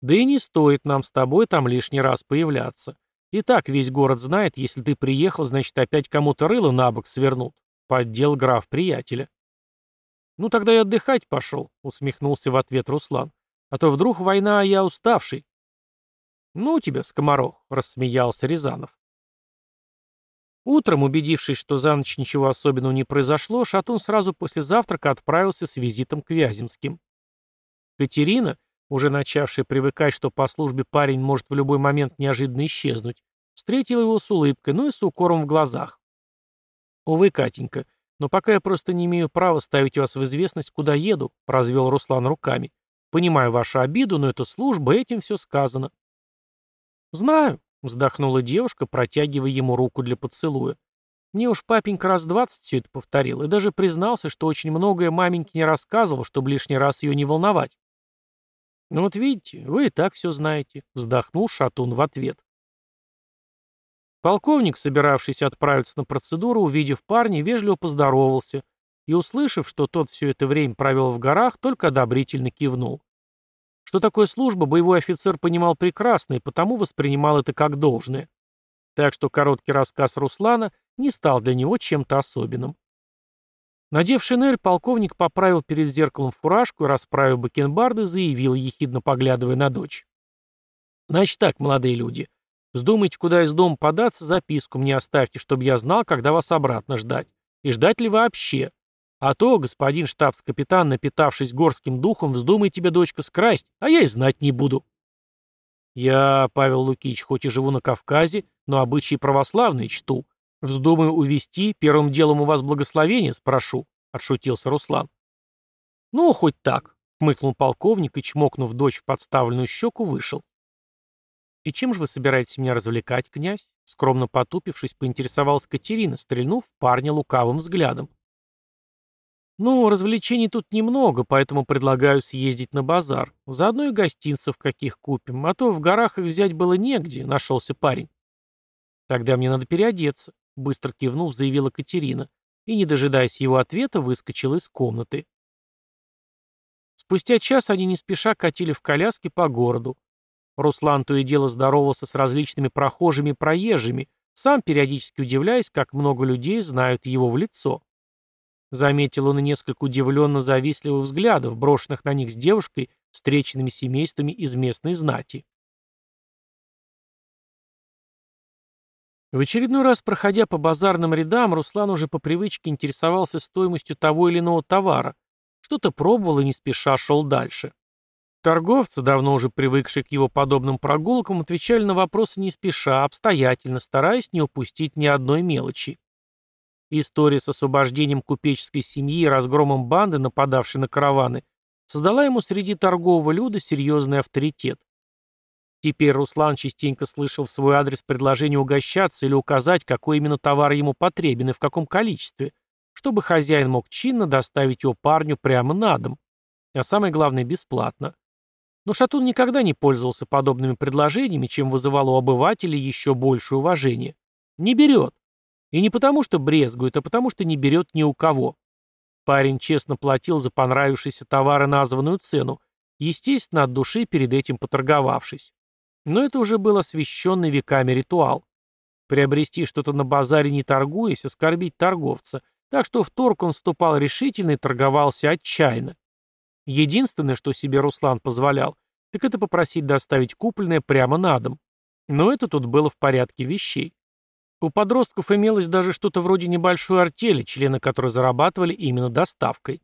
«Да и не стоит нам с тобой там лишний раз появляться. И так весь город знает, если ты приехал, значит, опять кому-то рыло на бок свернут. Поддел граф приятеля. «Ну тогда и отдыхать пошел», — усмехнулся в ответ Руслан. «А то вдруг война, а я уставший». «Ну тебя, скоморох», — рассмеялся Рязанов. Утром, убедившись, что за ночь ничего особенного не произошло, Шатун сразу после завтрака отправился с визитом к Вяземским. Катерина, уже начавшая привыкать, что по службе парень может в любой момент неожиданно исчезнуть, встретила его с улыбкой, ну и с укором в глазах. «Увы, Катенька, но пока я просто не имею права ставить вас в известность, куда еду», — развел Руслан руками. «Понимаю вашу обиду, но это служба, этим все сказано». «Знаю», — вздохнула девушка, протягивая ему руку для поцелуя. «Мне уж папенька раз двадцать все это повторил, и даже признался, что очень многое маменьке не рассказывал, чтобы лишний раз ее не волновать». «Ну вот видите, вы и так все знаете», — вздохнул Шатун в ответ. Полковник, собиравшийся отправиться на процедуру, увидев парня, вежливо поздоровался и, услышав, что тот все это время провел в горах, только одобрительно кивнул. Что такое служба, боевой офицер понимал прекрасно и потому воспринимал это как должное. Так что короткий рассказ Руслана не стал для него чем-то особенным. Надев шинель, полковник поправил перед зеркалом фуражку и, расправив бакенбарды, заявил, ехидно поглядывая на дочь. «Значит так, молодые люди, вздумайте, куда из дома податься, записку мне оставьте, чтобы я знал, когда вас обратно ждать. И ждать ли вообще? А то, господин штабс-капитан, напитавшись горским духом, вздумай тебе, дочка, скрасть, а я и знать не буду. Я, Павел Лукич, хоть и живу на Кавказе, но обычаи православные чту. Вздумаю увести, первым делом у вас благословение спрошу, — отшутился Руслан. Ну, хоть так, — хмыкнул полковник и, чмокнув дочь в подставленную щеку, вышел. «И чем же вы собираетесь меня развлекать, князь?» Скромно потупившись, поинтересовалась Катерина, стрельнув парня лукавым взглядом. «Ну, развлечений тут немного, поэтому предлагаю съездить на базар. Заодно и гостинцев каких купим, а то в горах их взять было негде», — нашелся парень. «Тогда мне надо переодеться», — быстро кивнув, заявила Катерина, и, не дожидаясь его ответа, выскочила из комнаты. Спустя час они не спеша катили в коляске по городу. Руслан то и дело здоровался с различными прохожими проезжими, сам периодически удивляясь, как много людей знают его в лицо. Заметил он и несколько удивленно завистливых взглядов, брошенных на них с девушкой, встреченными семействами из местной знати. В очередной раз, проходя по базарным рядам, Руслан уже по привычке интересовался стоимостью того или иного товара, что-то пробовал и не спеша шел дальше. Торговцы, давно уже привыкшие к его подобным прогулкам, отвечали на вопросы не спеша, обстоятельно, стараясь не упустить ни одной мелочи. История с освобождением купеческой семьи и разгромом банды, нападавшей на караваны, создала ему среди торгового люда серьезный авторитет. Теперь Руслан частенько слышал в свой адрес предложение угощаться или указать, какой именно товар ему потребен и в каком количестве, чтобы хозяин мог чинно доставить его парню прямо на дом. А самое главное, бесплатно. Но Шатун никогда не пользовался подобными предложениями, чем вызывал у обывателей еще большее уважение. Не берет. И не потому, что брезгует, а потому, что не берет ни у кого. Парень честно платил за понравившиеся товары названную цену, естественно, от души перед этим поторговавшись. Но это уже был освященный веками ритуал. Приобрести что-то на базаре не торгуясь, оскорбить торговца. Так что в торг он вступал решительно и торговался отчаянно. Единственное, что себе Руслан позволял, так это попросить доставить купленное прямо на дом. Но это тут было в порядке вещей. У подростков имелось даже что-то вроде небольшой артели, члены которой зарабатывали именно доставкой.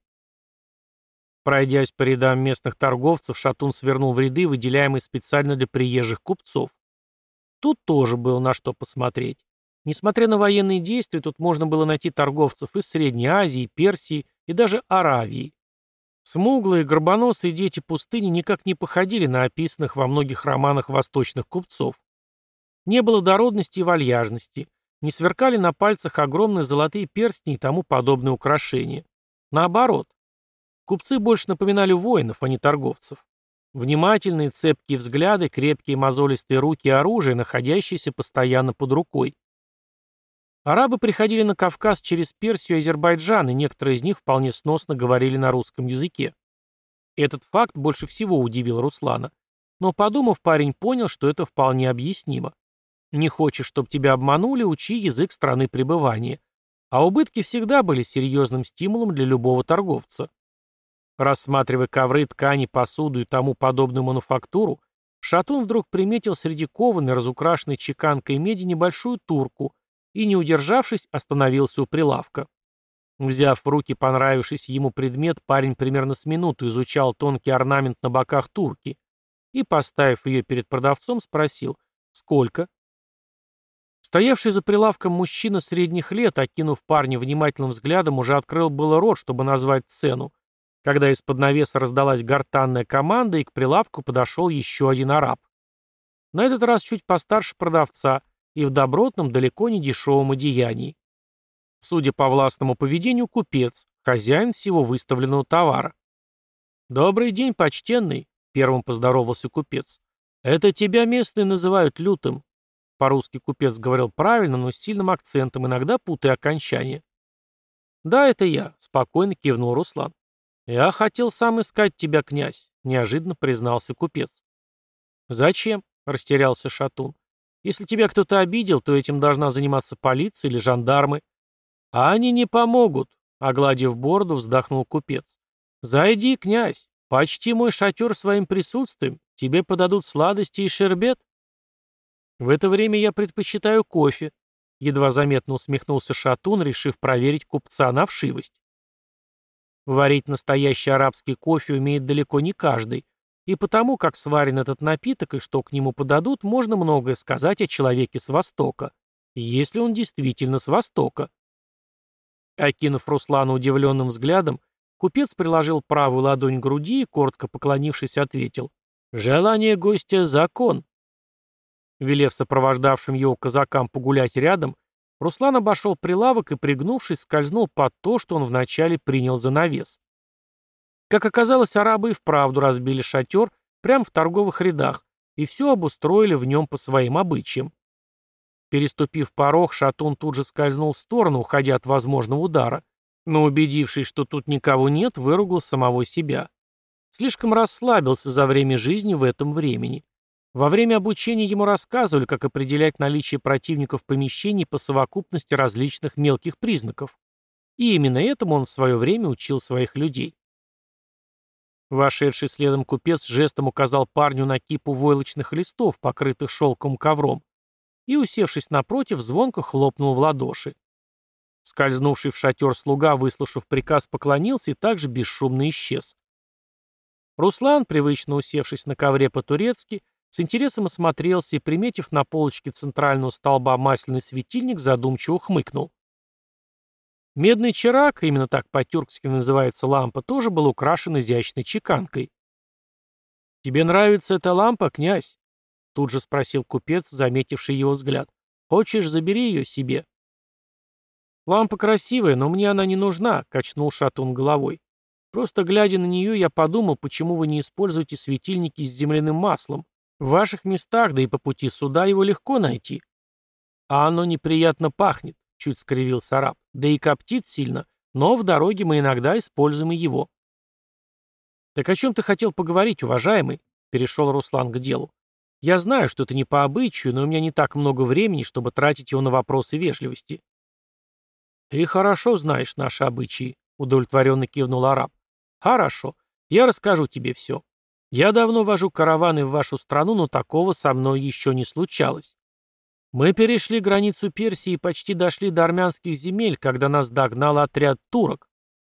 Пройдясь по рядам местных торговцев, Шатун свернул в ряды, выделяемые специально для приезжих купцов. Тут тоже было на что посмотреть. Несмотря на военные действия, тут можно было найти торговцев из Средней Азии, Персии и даже Аравии. Смуглые, горбоносые дети пустыни никак не походили на описанных во многих романах восточных купцов. Не было дородности и вальяжности. Не сверкали на пальцах огромные золотые перстни и тому подобные украшения. Наоборот. Купцы больше напоминали воинов, а не торговцев. Внимательные, цепкие взгляды, крепкие мозолистые руки и оружие, находящиеся постоянно под рукой. Арабы приходили на Кавказ через Персию и Азербайджан, и некоторые из них вполне сносно говорили на русском языке. Этот факт больше всего удивил Руслана. Но подумав, парень понял, что это вполне объяснимо. Не хочешь, чтобы тебя обманули, учи язык страны пребывания. А убытки всегда были серьезным стимулом для любого торговца. Рассматривая ковры, ткани, посуду и тому подобную мануфактуру, Шатун вдруг приметил среди кованой, разукрашенной чеканкой меди небольшую турку и, не удержавшись, остановился у прилавка. Взяв в руки понравившийся ему предмет, парень примерно с минуту изучал тонкий орнамент на боках турки и, поставив ее перед продавцом, спросил «Сколько?». Стоявший за прилавком мужчина средних лет, окинув парня внимательным взглядом, уже открыл было рот, чтобы назвать цену, когда из-под навеса раздалась гортанная команда, и к прилавку подошел еще один араб. На этот раз чуть постарше продавца и в добротном, далеко не дешевом одеянии. Судя по властному поведению, купец, хозяин всего выставленного товара. «Добрый день, почтенный», — первым поздоровался купец. «Это тебя местные называют лютым. По-русски купец говорил правильно, но с сильным акцентом, иногда путая окончание. «Да, это я», — спокойно кивнул Руслан. «Я хотел сам искать тебя, князь», — неожиданно признался купец. «Зачем?» — растерялся Шатун. «Если тебя кто-то обидел, то этим должна заниматься полиция или жандармы». «А они не помогут», — огладив бороду, вздохнул купец. «Зайди, князь, почти мой шатер своим присутствием, тебе подадут сладости и шербет». В это время я предпочитаю кофе, едва заметно усмехнулся Шатун, решив проверить купца на вшивость. Варить настоящий арабский кофе умеет далеко не каждый, и потому, как сварен этот напиток и что к нему подадут, можно многое сказать о человеке с Востока, если он действительно с Востока. Окинув Руслана удивленным взглядом, купец приложил правую ладонь к груди и, коротко поклонившись, ответил «Желание гостя — закон, Велев сопровождавшим его казакам погулять рядом, Руслан обошел прилавок и, пригнувшись, скользнул под то, что он вначале принял за навес. Как оказалось, арабы и вправду разбили шатер прямо в торговых рядах и все обустроили в нем по своим обычаям. Переступив порог, шатун тут же скользнул в сторону, уходя от возможного удара, но, убедившись, что тут никого нет, выругал самого себя. Слишком расслабился за время жизни в этом времени. Во время обучения ему рассказывали, как определять наличие противников в помещении по совокупности различных мелких признаков. И именно этому он в свое время учил своих людей. Вошедший следом купец жестом указал парню на кипу войлочных листов, покрытых шелковым ковром, и, усевшись напротив, звонко хлопнул в ладоши. Скользнувший в шатер слуга, выслушав приказ, поклонился и также бесшумно исчез. Руслан, привычно усевшись на ковре по-турецки, с интересом осмотрелся и, приметив на полочке центрального столба масляный светильник, задумчиво хмыкнул. Медный чирак, именно так по-тюркски называется лампа, тоже был украшен изящной чеканкой. «Тебе нравится эта лампа, князь?» Тут же спросил купец, заметивший его взгляд. «Хочешь, забери ее себе». «Лампа красивая, но мне она не нужна», — качнул шатун головой. «Просто глядя на нее, я подумал, почему вы не используете светильники с земляным маслом. В ваших местах, да и по пути сюда его легко найти. А оно неприятно пахнет, чуть скривился араб, да и коптит сильно, но в дороге мы иногда используем и его. Так о чем ты хотел поговорить, уважаемый? Перешел Руслан к делу. Я знаю, что это не по обычаю, но у меня не так много времени, чтобы тратить его на вопросы вежливости. Ты хорошо знаешь наши обычаи, удовлетворенно кивнул араб. Хорошо, я расскажу тебе все. Я давно вожу караваны в вашу страну, но такого со мной еще не случалось. Мы перешли границу Персии и почти дошли до армянских земель, когда нас догнал отряд турок.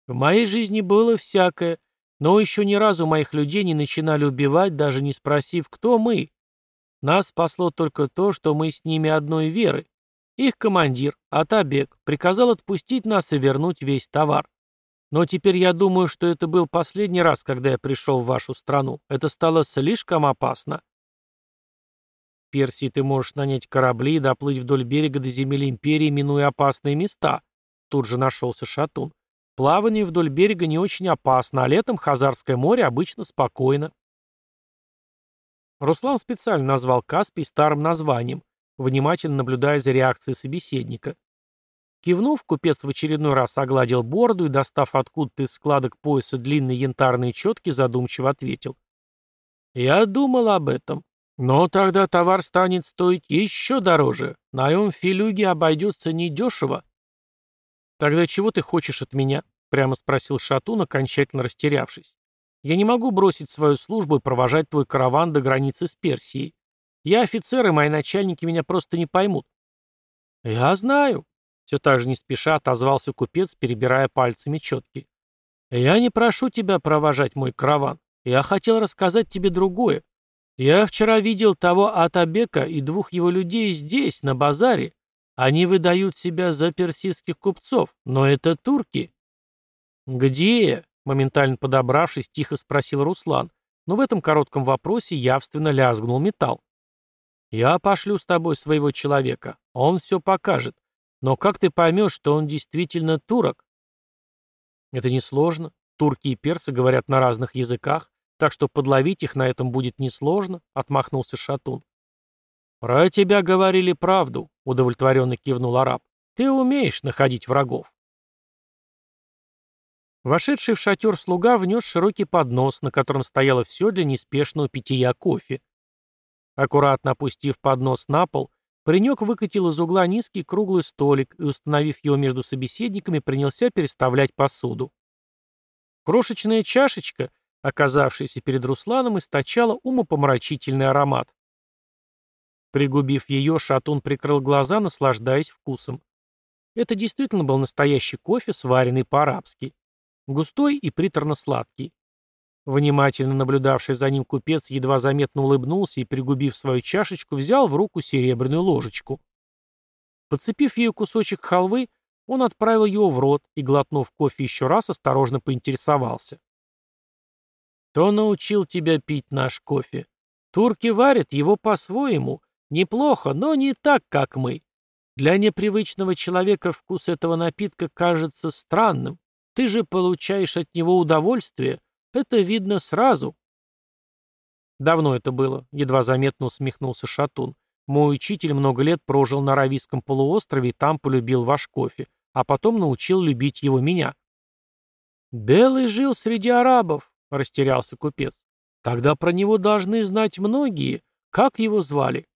В моей жизни было всякое, но еще ни разу моих людей не начинали убивать, даже не спросив, кто мы. Нас спасло только то, что мы с ними одной веры. Их командир, Атабек, приказал отпустить нас и вернуть весь товар. Но теперь я думаю, что это был последний раз, когда я пришел в вашу страну. Это стало слишком опасно. Персии ты можешь нанять корабли и доплыть вдоль берега до земель империи, минуя опасные места. Тут же нашелся Шатун. Плавание вдоль берега не очень опасно, а летом Хазарское море обычно спокойно. Руслан специально назвал Каспий старым названием, внимательно наблюдая за реакцией собеседника. Кивнув, купец в очередной раз огладил бороду и, достав откуда-то из складок пояса длинные янтарные четки, задумчиво ответил. «Я думал об этом. Но тогда товар станет стоить еще дороже. На моем филюге обойдется недешево». «Тогда чего ты хочешь от меня?» — прямо спросил Шатун, окончательно растерявшись. «Я не могу бросить свою службу и провожать твой караван до границы с Персией. Я офицер, и мои начальники меня просто не поймут. «Я знаю», — все так же не спеша отозвался купец, перебирая пальцами четки. «Я не прошу тебя провожать мой караван. Я хотел рассказать тебе другое. Я вчера видел того Атабека и двух его людей здесь, на базаре. Они выдают себя за персидских купцов, но это турки». «Где?» — моментально подобравшись, тихо спросил Руслан, но в этом коротком вопросе явственно лязгнул металл. «Я пошлю с тобой своего человека, он все покажет. Но как ты поймешь, что он действительно турок?» «Это несложно. Турки и персы говорят на разных языках, так что подловить их на этом будет несложно», — отмахнулся Шатун. «Про тебя говорили правду», — удовлетворенно кивнул араб. «Ты умеешь находить врагов». Вошедший в шатер слуга внес широкий поднос, на котором стояло все для неспешного питья кофе. Аккуратно опустив поднос на пол, паренек выкатил из угла низкий круглый столик и, установив его между собеседниками, принялся переставлять посуду. Крошечная чашечка, оказавшаяся перед Русланом, источала умопомрачительный аромат. Пригубив ее, Шатун прикрыл глаза, наслаждаясь вкусом. Это действительно был настоящий кофе, сваренный по-арабски. Густой и приторно-сладкий. Внимательно наблюдавший за ним купец едва заметно улыбнулся и, пригубив свою чашечку, взял в руку серебряную ложечку. Подцепив ею кусочек халвы, он отправил его в рот и, глотнув кофе еще раз, осторожно поинтересовался. «Кто научил тебя пить наш кофе? Турки варят его по-своему. Неплохо, но не так, как мы. Для непривычного человека вкус этого напитка кажется странным. Ты же получаешь от него удовольствие. Это видно сразу. Давно это было, едва заметно усмехнулся Шатун. Мой учитель много лет прожил на Аравийском полуострове и там полюбил ваш кофе, а потом научил любить его меня. Белый жил среди арабов, растерялся купец. Тогда про него должны знать многие. Как его звали?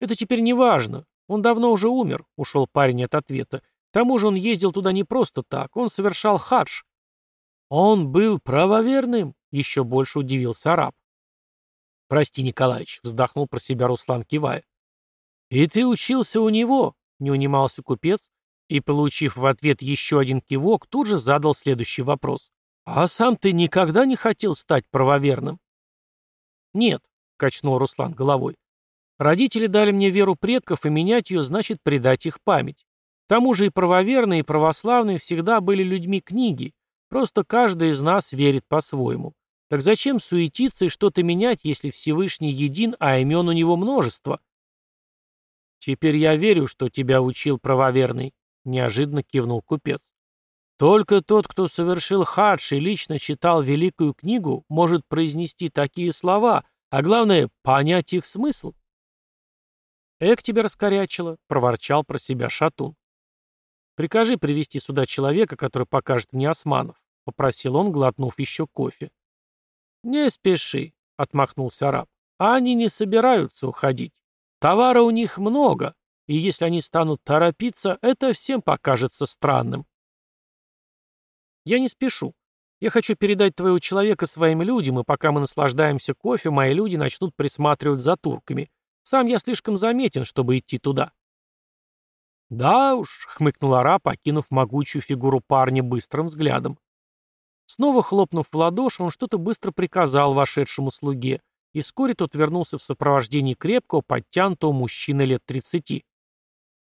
Это теперь не важно. Он давно уже умер, ушел парень от ответа. К тому же он ездил туда не просто так, он совершал хадж. Он был правоверным, еще больше удивился араб. Прости, Николаевич, вздохнул про себя Руслан, кивая. И ты учился у него, не унимался купец, и, получив в ответ еще один кивок, тут же задал следующий вопрос. «А сам ты никогда не хотел стать правоверным?» «Нет», — качнул Руслан головой. «Родители дали мне веру предков, и менять ее значит предать их память. К тому же и правоверные, и православные всегда были людьми книги, просто каждый из нас верит по-своему. Так зачем суетиться и что-то менять, если Всевышний един, а имен у него множество? Теперь я верю, что тебя учил правоверный, неожиданно кивнул купец. Только тот, кто совершил хадж и лично читал великую книгу, может произнести такие слова, а главное, понять их смысл. «Эк тебе раскорячило», — проворчал про себя Шатун. «Прикажи привести сюда человека, который покажет мне османов», — попросил он, глотнув еще кофе. «Не спеши», — отмахнулся араб. «Они не собираются уходить. Товара у них много, и если они станут торопиться, это всем покажется странным». «Я не спешу. Я хочу передать твоего человека своим людям, и пока мы наслаждаемся кофе, мои люди начнут присматривать за турками. Сам я слишком заметен, чтобы идти туда». «Да уж», — хмыкнул араб, окинув могучую фигуру парня быстрым взглядом. Снова хлопнув в ладоши, он что-то быстро приказал вошедшему слуге, и вскоре тот вернулся в сопровождении крепкого, подтянутого мужчины лет тридцати.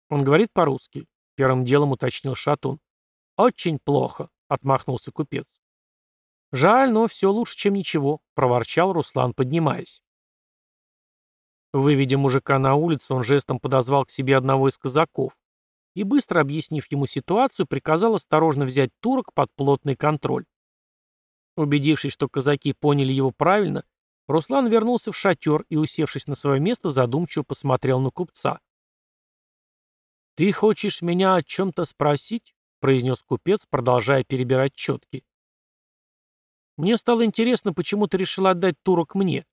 Он говорит по-русски. Первым делом уточнил Шатун. «Очень плохо», — отмахнулся купец. «Жаль, но все лучше, чем ничего», — проворчал Руслан, поднимаясь. Выведя мужика на улицу, он жестом подозвал к себе одного из казаков, и, быстро объяснив ему ситуацию, приказал осторожно взять турок под плотный контроль. Убедившись, что казаки поняли его правильно, Руслан вернулся в шатер и, усевшись на свое место, задумчиво посмотрел на купца. «Ты хочешь меня о чем-то спросить?» — произнес купец, продолжая перебирать четки. «Мне стало интересно, почему ты решил отдать турок мне.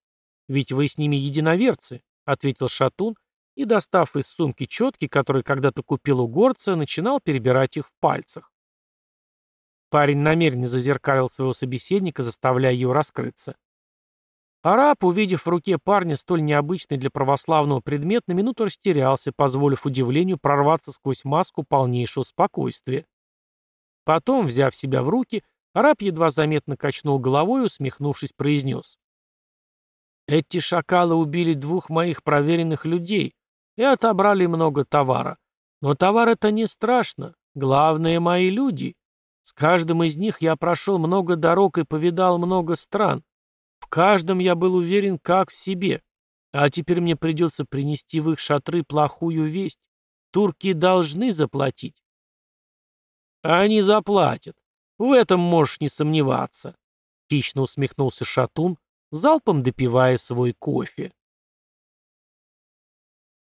Ведь вы с ними единоверцы», — ответил Шатун и, достав из сумки четки, которые когда-то купил у горца, начинал перебирать их в пальцах. Парень намеренно зазеркалил своего собеседника, заставляя его раскрыться. Араб, увидев в руке парня столь необычный для православного предмет, на минуту растерялся, позволив удивлению прорваться сквозь маску полнейшего спокойствия. Потом, взяв себя в руки, араб едва заметно качнул головой и, усмехнувшись, произнес. «Эти шакалы убили двух моих проверенных людей и отобрали много товара. Но товар это не страшно. Главное, мои люди. С каждым из них я прошел много дорог и повидал много стран. В каждом я был уверен как в себе. А теперь мне придется принести в их шатры плохую весть. Турки должны заплатить. Они заплатят. В этом можешь не сомневаться. Хищно усмехнулся Шатун, залпом допивая свой кофе.